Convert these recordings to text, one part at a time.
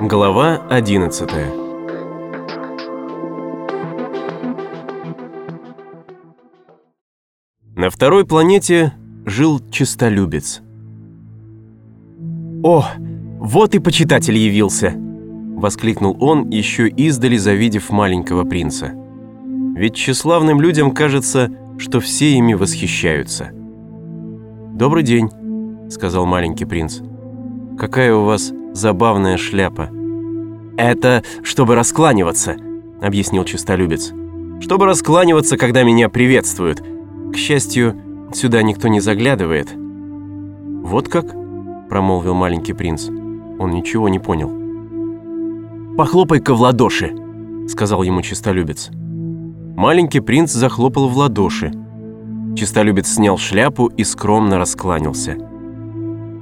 Глава 11 На второй планете жил чистолюбец. «О, вот и почитатель явился!» – воскликнул он, еще издали завидев маленького принца. Ведь тщеславным людям кажется, что все ими восхищаются. «Добрый день», – сказал маленький принц. «Какая у вас забавная шляпа». «Это чтобы раскланиваться», — объяснил чистолюбец. «Чтобы раскланиваться, когда меня приветствуют. К счастью, сюда никто не заглядывает». «Вот как?» — промолвил маленький принц. Он ничего не понял. «Похлопай-ка в ладоши», — сказал ему чистолюбец. Маленький принц захлопал в ладоши. Чистолюбец снял шляпу и скромно раскланялся.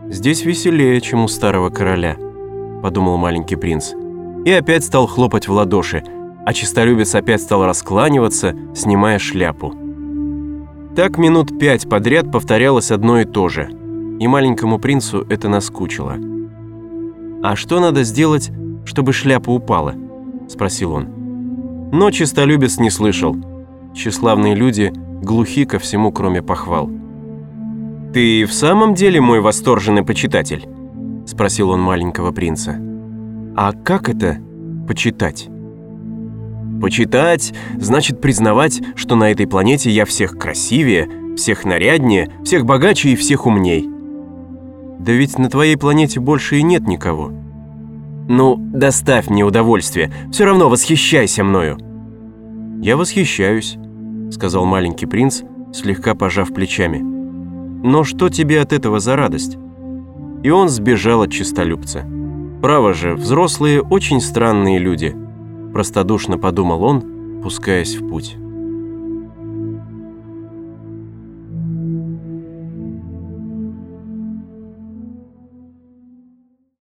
«Здесь веселее, чем у старого короля», — подумал маленький принц. И опять стал хлопать в ладоши, а чистолюбец опять стал раскланиваться, снимая шляпу. Так минут пять подряд повторялось одно и то же, и маленькому принцу это наскучило. «А что надо сделать, чтобы шляпа упала?» – спросил он. Но чистолюбец не слышал. Тщеславные люди глухи ко всему, кроме похвал. «Ты в самом деле мой восторженный почитатель?» – спросил он маленького принца. «А как это почитать?» «Почитать значит признавать, что на этой планете я всех красивее, всех наряднее, всех богаче и всех умней». «Да ведь на твоей планете больше и нет никого». «Ну, доставь мне удовольствие, все равно восхищайся мною». «Я восхищаюсь», — сказал маленький принц, слегка пожав плечами. Но что тебе от этого за радость? И он сбежал от чистолюбца. Право же, взрослые очень странные люди, простодушно подумал он, пускаясь в путь.